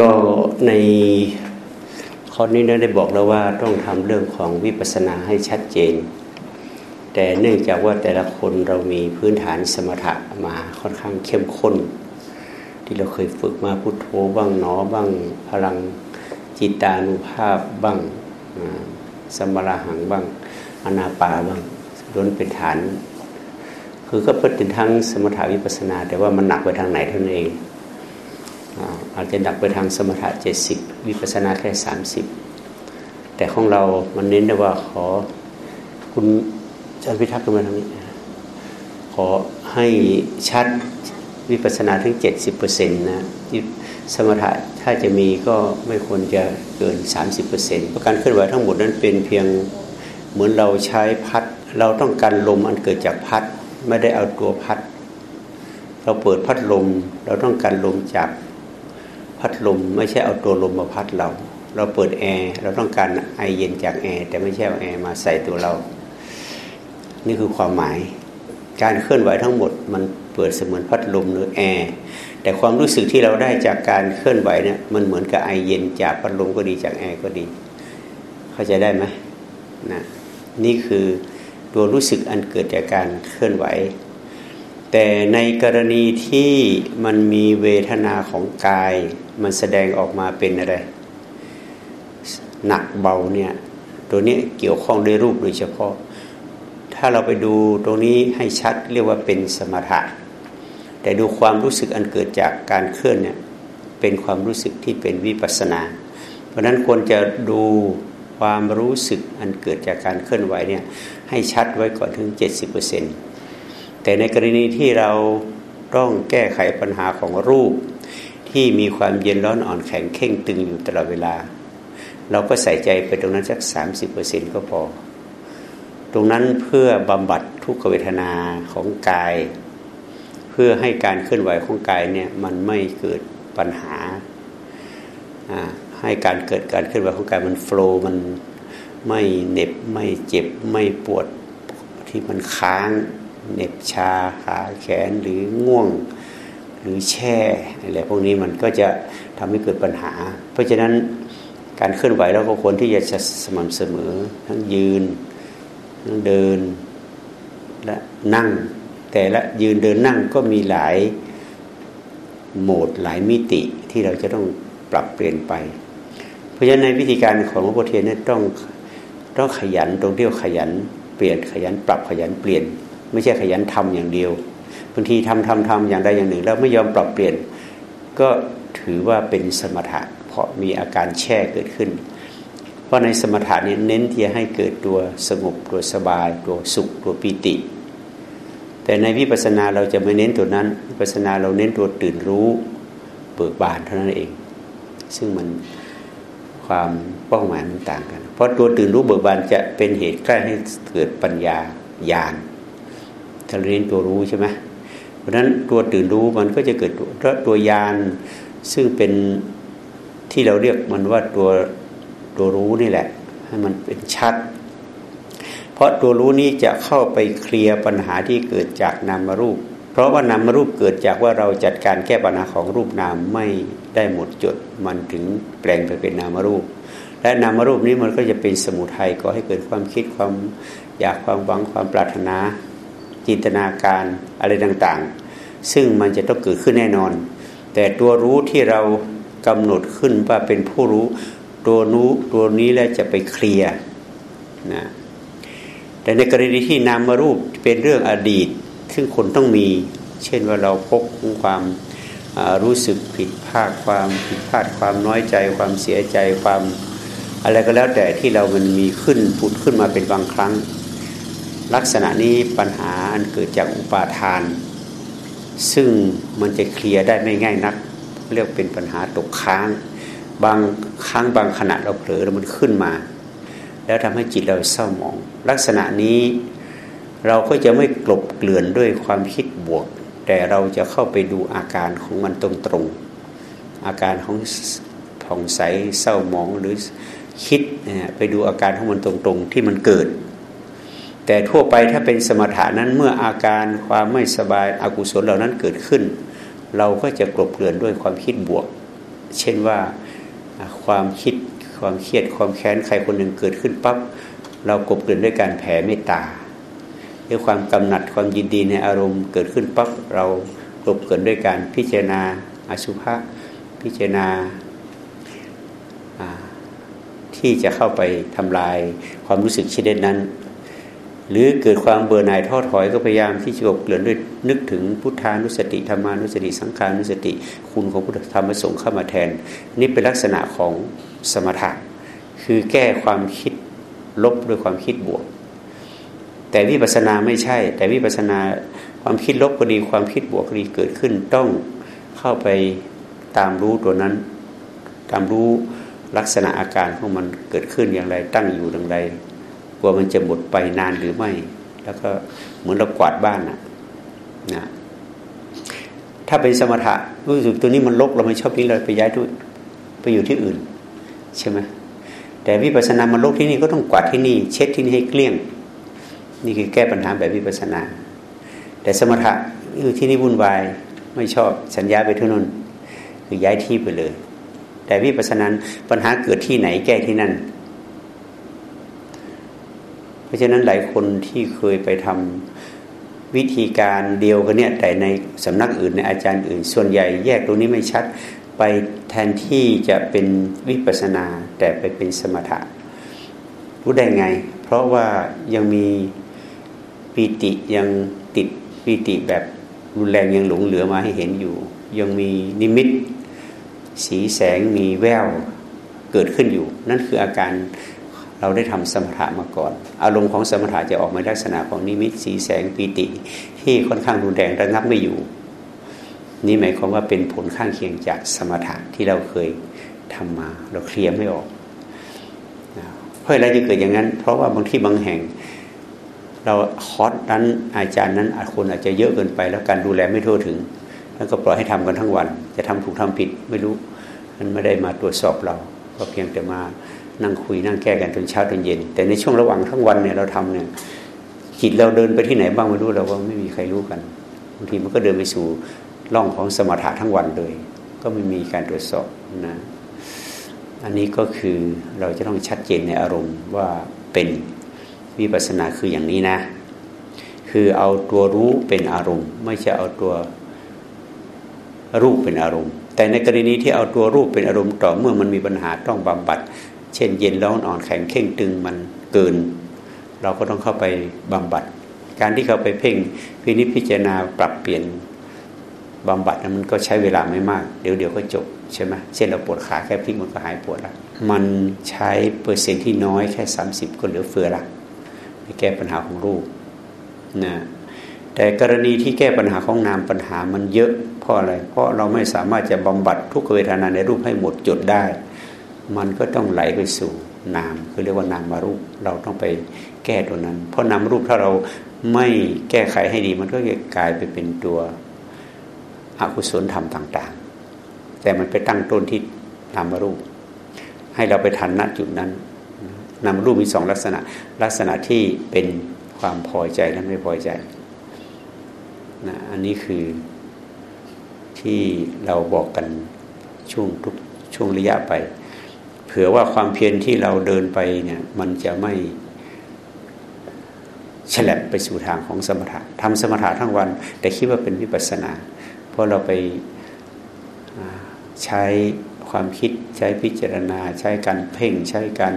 ก็ในข้อนี้ได้บอกแล้วว่าต้องทำเรื่องของวิปัสสนาให้ชัดเจน แต่เนื่องจากว่าแต่ละคนเรามีพื้นฐานสมถะมาค่อนข้างเข้มข้น ที่เราเคยฝึกมาพุโทโธบ้างหนอบ้างพลังจิตานุภาพบ้างสมราหังบ้างอนาปาบ้างล้วนเป็นฐาน คือก็เป็นทั้งสมถาวิปัสนา แต่ว่ามันหนักไปทางไหนเท่านั้นเอง อาจจะหนักไปทางสมถะเจ็ดสิบวิปัสนาแค่สามสิบแต่ของเรามันเน้นได้ว่าขอคุณอาจารย์พิทักษ์ขึ้นมาทางนี้ขอให้ชัดวิปัสนาถึงเจ็ดสิบเปอร์เซ็นต์นะสมถะถ้าจะมีก็ไม่ควรจะเกินสามสิบเปอร์เซ็นต์การเคลื่อนไหวทั้งหมดนั้นเป็นเพียงเหมือนเราใช้พัด เราต้องการลมอันเกิดจากพัด ไม่ได้เอาตัวพัด เราเปิดพัดลม เราต้องการลมจาก พัดลมไม่ใช่เอาตัวลมมาพัดเรา เราเปิดแอร์เราต้องการไอเย็นจากแอร์แต่ไม่ใช่เอาแอร์มาใส่ตัวเรา นี่คือความหมาย การเคลื่อนไหวทั้งหมดมันเปิดเสมือนพัดลมหรือแอร์แต่ความรู้สึกที่เราได้จากการเคลื่อนไหวเนี่ยมันเหมือนกับไอเย็นจากพัดลมก็ดีจากแอร์ก็ดี เข้าใจได้ไหมนะนี่คือตัวรู้สึกอันเกิดจากการเคลื่อนไหว แต่ในกรณีที่มันมีเวทนาของกาย มันแสดงออกมาเป็นอะไร หนักเบาเนี่ย ตัวนี้เกี่ยวข้องด้วยรูปโดยเฉพาะ ถ้าเราไปดูตรงนี้ให้ชัดเรียกว่าเป็นสมถะ แต่ดูความรู้สึกอันเกิดจากการเคลื่อนเนี่ยเป็นความรู้สึกที่เป็นวิปัสนา เพราะนั้นควรจะดูความรู้สึกอันเกิดจากการเคลื่อนไหวเนี่ยให้ชัดไว้ก่อนถึง 70% แต่ในกรณีที่เราต้องแก้ไขปัญหาของรูป ที่มีความเย็นร้อนอ่อนแข็งเข่งตึงอยู่ตลอดเวลา เราก็ใส่ใจไปตรงนั้นสัก 30%ก็พอ ตรงนั้นเพื่อบำบัดทุกขเวทนาของกาย เพื่อให้การเคลื่อนไหวของกายเนี่ยมันไม่เกิดปัญหา ให้การเกิดการเคลื่อนไหวของกายมันโฟล์มันไม่เหน็บไม่เจ็บไม่ปวดที่มันค้าง เหน็บชาขาแขนหรือง่วง หรือแช่อะไรพวกนี้มันก็จะทำให้เกิดปัญหา เพราะฉะนั้นการเคลื่อนไหวเราก็ควรที่จะสม่ำเสมอ ทั้งยืนทั้งเดินและนั่ง แต่ละยืนเดินนั่งก็มีหลายโหมดหลายมิติที่เราจะต้องปรับเปลี่ยนไป เพราะฉะนั้นในวิธีการของหลวงพ่อเทียนเนี่ยต้องต้องขยันตรงที่ขยันเปลี่ยนขยันปรับขยันเปลี่ยน ไม่ใช่ขยันทำอย่างเดียวบางทีทำทำทำอย่างใดอย่างหนึ่ง แล้วไม่ยอมปรับเปลี่ยน ก็ถือว่าเป็นสมถะ เพราะมีอาการแช่เกิดขึ้น เพราะในสมถะนี้เน้นที่จะให้เกิดตัวสงบตัวสบาย ตัวสุขตัวปิติ แต่ในวิปัสสนาเราจะไม่เน้นตัวนั้น วิปัสสนาเราเน้นตัวตื่นรู้เบิกบานเท่านั้นเอง ซึ่งมันความเป้าหมายมันต่างกัน เพราะตัวตื่นรู้เบิกบานจะเป็นเหตุใกล้ให้เกิดปัญญาญาณ ถ้าเรียนตัวรู้ใช่ไหมเพราะฉะนั้นตัวตื่นรู้มันก็จะเกิดตัวตัวญาณซึ่งเป็นที่เราเรียกมันว่าตัวตัวรู้นี่แหละ ให้มันเป็นชัด เพราะตัวรู้นี้จะเข้าไปเคลียร์ปัญหาที่เกิดจากนามรูป เพราะว่านามรูปเกิดจากว่าเราจัดการแก้ปัญหาของรูปนามไม่ได้หมดจด มันถึงแปลงไปเป็นนามรูป และนามรูปนี้มันก็จะเป็นสมุทัยก็ให้เกิดความคิดความอยากความหวังความปรารถนา จินตนาการอะไรต่างๆ ซึ่งมันจะต้องเกิดขึ้นแน่นอน แต่ตัวรู้ที่เรากำหนดขึ้นว่าเป็นผู้รู้ตัวนู้ตัวนี้แล้วจะไปเคลียร์นะแต่ในกรณีที่นามารูปเป็นเรื่องอดีต ซึ่งคนต้องมี เช่นว่าเราพกความรู้สึกผิดพลาดความผิดพลาดความน้อยใจ ความเสียใจความอะไรก็แล้วแต่ที่เรามันมีขึ้นผุดขึ้นมาเป็นบางครั้ง ลักษณะนี้ปัญหาอันเกิดจากอุปาทาน ซึ่งมันจะเคลียร์ได้ไม่ง่ายนัก เรียกเป็นปัญหาตกค้าง บางครั้งบางขณะเราเผลอแล้วมันขึ้นมา แล้วทำให้จิตเราเศร้าหมอง ลักษณะนี้เราก็จะไม่กลบเกลื่อนด้วยความคิดบวก แต่เราจะเข้าไปดูอาการของมันตรงๆอาการของผ่องใสเศร้าหมองหรือคิดไปดูอาการของมันตรงๆที่มันเกิด แต่ทั่วไปถ้าเป็นสมถะนั้นเมื่ออาการความไม่สบายอากุศลเหล่านั้นเกิดขึ้น เราก็จะกลบเกลื่อนด้วยความคิดบวก เช่นว่าความคิดความเครียดความแค้นใครคนหนึ่งเกิดขึ้นปั๊บเรากลบเกินด้วยการแผ่เมตตาด้วยความกำหนัดความยินดีในอารมณ์เกิดขึ้นปั๊บเรากลบเกินด้วยการพิจารณาอสุภะพิจารณาที่จะเข้าไปทำลายความรู้สึกชนิดนั้น หรือเกิดความเบื่อหน่ายท้อถอยก็พยายามที่จะกบเกลื่อนด้วยนึกถึงพุทธานุสติธรรมานุสติ สังขานุสติ คุณของพุทธธรรมสงค์เข้ามาแทน นี่เป็นลักษณะของสมถะคือแก้ความคิดลบด้วยความคิดบวก แต่วิปัสสนาไม่ใช่ แต่วิปัสสนาความคิดลบก็ดีความคิดบวกก็ดีเกิดขึ้นต้องเข้าไปตามรู้ตัวนั้น ตามรู้ลักษณะอาการของมันเกิดขึ้นอย่างไรตั้งอยู่อย่างไร ลัวมันจะหมดไปนานหรือไม่ แล้วก็เหมือนเรากวาดบ้านนะนะถ้าเป็นสมถะรู้สึกตัวนี้มันลกเราไม่ชอบนี้เราไปย้ายด้วยไปอยู่ที่อื่น ใช่ไหมแต่วิปัสสนามันลกที่นี่ก็ต้องกวาดที่นี่ เช็ดที่นี่ให้เกลี้ยง นี่คือแก้ปัญหาแบบวิปัสสนา แต่สมถะอยู่ที่นี่วุ่นวายไม่ชอบสัญญาไปที่นู่นคือย้ายที่ไปเลย แต่วิปัสสนาปัญหาเกิดที่ไหนแก้ที่นั่น เพราะฉะนั้นหลายคนที่เคยไปทำวิธีการเดียวกันเนี่ยแต่ในสำนักอื่นในอาจารย์อื่น ส่วนใหญ่แยกตรงนี้ไม่ชัดไปแทนที่จะเป็นวิปัสนา แต่ไปเป็นสมถะ รู้ได้ไง เพราะว่ายังมีปีติยังติดปีติแบบรุนแรงยังหลงเหลือมาให้เห็นอยู่ ยังมีนิมิต สีแสงมีแววเกิดขึ้นอยู่ นั่นคืออาการ เราได้ทำสมถะมาก่อน อารมณ์ของสมถะจะออกมาลักษณะของนิมิตสีแสงปีติ ที่ค่อนข้างรุนแรงระงับไม่อยู่ นี่หมายความว่าเป็นผลข้างเคียงจากสมถะที่เราเคยทำมา เราเคลียร์ไม่ออกเพราะอะไรจะเกิดอย่างนั้น เพราะว่าบางที่บางแห่ง เราคอร์สนั้นอาจารย์นั้นอาคนอาจจะเยอะเกินไป แล้วการดูแลไม่ทั่วถึง แล้วก็ปล่อยให้ทำกันทั้งวัน จะทำถูกทำผิดไม่รู้มันไม่ได้มาตรวจสอบเราก็เพียงแต่มา นั่งคุยนั่งแก้กันจนเช้าจนเย็น แต่ในช่วงระหว่างทั้งวันเนี่ยเราทำเนี่ยจิตเราเดินไปที่ไหนบ้างไม่รู้เราก็ไม่มีใครรู้กันบางทีมันก็เดินไปสู่ร่องของสมถะทั้งวันเลย ก็ไม่มีการตรวจสอบนะอันนี้ก็คือเราจะต้องชัดเจนในอารมณ์ว่าเป็นวิปัสสนาคืออย่างนี้นะ คือเอาตัวรู้เป็นอารมณ์ ไม่ใช่เอาตัวรูปเป็นอารมณ์ แต่ในกรณีที่เอาตัวรูปเป็นอารมณ์ต่อเมื่อมันมีปัญหาต้องบำบัด เช่น เย็นร้อนอ่อนแข็งเข่งตึงมันเกิน เราก็ต้องเข้าไปบำบัด การที่เขาไปเพ่งพินิจพิจารณาปรับเปลี่ยนบำบัดมันก็ใช้เวลาไม่มาก เดี๋ยวเดี๋ยวก็จบใช่ไหมเช่นเราปวดขาแค่พลิกมันก็หายปวดละมันใช้เปอร์เซ็นต์ที่น้อยแค่สามสิบก็เหลือเฟือละไปแก้ปัญหาของรูปนะแต่กรณีที่แก้ปัญหาของนามปัญหามันเยอะเพราะอะไร เพราะเราไม่สามารถจะบำบัดทุกเวทนาในรูปให้หมดจดได้ มันก็ต้องไหลไปสู่นาม คือเรียกว่านามมารูป เราต้องไปแก้ตัวนั้น เพราะนามรูปถ้าเราไม่แก้ไขให้ดี มันก็จะกลายไปเป็นตัวอกุศลธรรมต่าง ๆ แต่มันไปตั้งต้นที่นามรูป ให้เราไปทันณจุดนั้นนามรูปมีสองลักษณะ ลักษณะที่เป็นความพอใจและไม่พอใจนะอันนี้คือที่เราบอกกันช่วงทุกช่วงระยะไป ผื่อว่าความเพียรที่เราเดินไปเนี่ย มันจะไม่ฉลับไปสู่ทางของสมถะทำสมถะทั้งวัน แต่คิดว่าเป็นวิปัสสนาพราะเราไปใช้ความคิดใช้พิจารณา ใช้การเพ่งใช้การ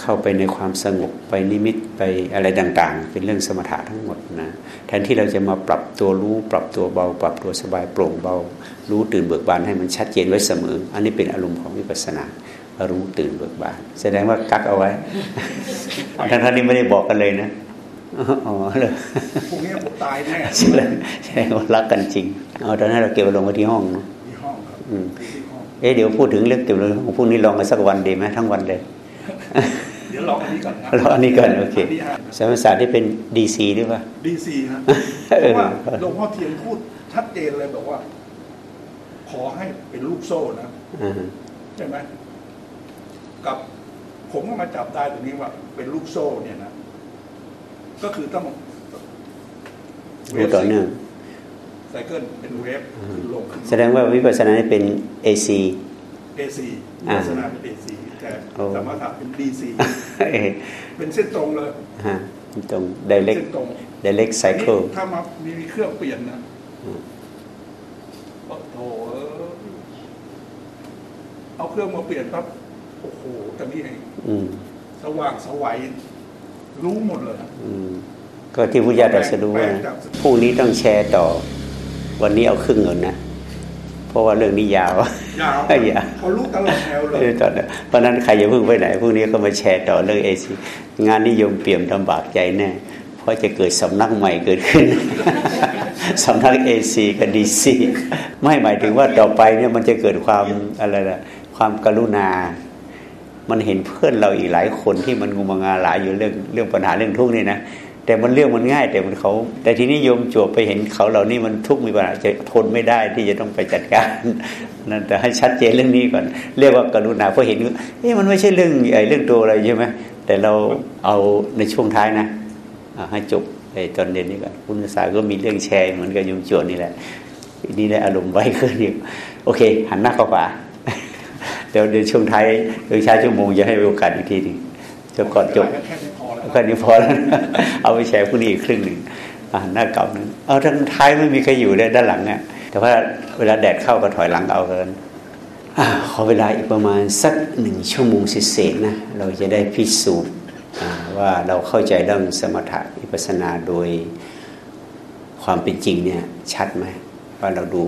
เข้าไปในความสงบไปนิมิตไปอะไรต่าง ๆ เป็นเรื่องสมถะทั้งหมดนะแทนที่เราจะมาปรับตัวรู้ ปรับตัวเบา ปรับตัวสบายโปร่งเบา รู้ตื่นเบิกบานให้มันชัดเจนไว้เสมอ อันนี้เป็นอารมณ์ของวิปัสสนา รู้ตื่นเบิกบานแสดงว่ากักเอาไว้ทั้งท่านนี้ไม่ได้บอกกันเลยนะอ๋อเลยพวกนี้ผมตายแน่ใช่ใช่ว่ารักกันจริงเอาตอนนั้นเราเก็บลงไว้ที่ห้องนะที่ห้องครับเอ๊ะเดี๋ยวพูดถึงเรื่องเก็บลงของพวกนี้ลองกันสักวันดีไหมทั้งวันเลยเดี๋ยวลองอันนี้ก่อนลองอันนี้ก่อนโอเคสมศาสตร์ที่เป็นดีซีด้วยป่ะDC ฮะเพราะว่าหลวงพ่อเทียนพูดชัดเจนเลยบอกว่า ขอให้เป็นลูกโซ่นะใช่ไหม กับผมก็มาจับได้ตรงนี้ว่า เป็นลูกโซ่เนี่ยนะ ก็คือต้อง wave ต่อเนื่อง cycle เป็น wave ลงแสดงว่าวิปัสสนาเป็น AC AC อ่าลักษณะเป็น AC แต่โอ้สมถะเป็น DC เอ๊ะเป็นเส้นตรงเลยฮะตรง direct เส้นตรง direct cycle ถ้ามามีเครื่องเปลี่ยนนะอืมโอ้โหเอ้ยเอาเครื่องมาเปลี่ยนปั๊บ โอ้โหแต่นี่เองอืมสว่างสวัยรู้หมดเลยอืมก็ที่พุทธเจ้าตรัสรู้ว่าแปลกจากพรุ่งนี้ต้องแชร์ต่อ วันนี้เอาครึ่งเงินนะเพราะว่าเรื่องนี้ยาวยาวยาวเขารู้ตลอดแนวเลยเออตอนนั้นเพราะฉะนั้นใครอย่าเพิ่งไปไหนพรุ่งนี้ก็มาแชร์ต่อเรื่องเอซีงานนิยมเปี่ยมลำบากใจแน่เพราะจะเกิดสำนักใหม่เกิดขึ้นสำนักเอซีกับดีซีไม่หมายถึงว่าต่อไปเนี่ยมันจะเกิดความอะไรนะความกรุณา มันเห็นเพื่อนเราอีกหลายคนที่มันงมงาหลายอยู่เรื่องเรื่องปัญหาเรื่องทุกข์นี่นะแต่มันเรื่องมันง่าย แต่มันเขา แต่ทีนี้โยมจวบไปเห็นเขาเหล่านี้มันทุกข์มีปัญหาจะทนไม่ได้ที่จะต้องไปจัดการนั่นแต่ให้ชัดเจนเรื่องนี้ก่อนเรียกว่ากรุณาเพราะเห็นเอ๊ะมันไม่ใช่เรื่องใหญ่เรื่องตัวอะไรใช่ไหมแต่เราเอาในช่วงท้ายนะให้จบไอ้ตอนเด่นนี้ก่อนคุณศาสตร์ก็มีเรื่องแชร์เหมือนกับโยมจวบนี่แหละนี่ได้อารมณ์ไว้ขึ้นอยู่โอเค หันหน้าเข้าป่า เดี๋ยวเดี๋ยวช่วงท้ายเดี๋ยวใช้ชั่วโมงจะให้โอกาสอีกทีหนึงจะก่อนจบแค่นี้พอแล้วแค่นี้พอแล้วเอาไปแชร์พวกนี้อีกครึ่งหนึ่งอ่าหน้าเก่านั้นเอาทางท้ายไม่มีใครอยู่เลยด้านหลังเนี่ยแต่ว่าเวลาแดดเข้าก็ถอยหลังเอาเกินอขอเวลาอีกประมาณสักหนึ่งชั่วโมงเศษนะเราจะได้พิสูจน์ว่าเราเข้าใจเรื่องสมถะวิปัสนาโดยความเป็นจริงเนี่ยชัดไหมว่าเราดู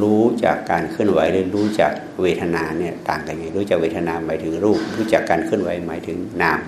รู้จากการเคลื่อนไหวหรือรู้จากเวทนาเนี่ยต่างกันไงรู้จากเวทนาหมายถึงรูป รู้จากการเคลื่อนไหวหมายถึงนาม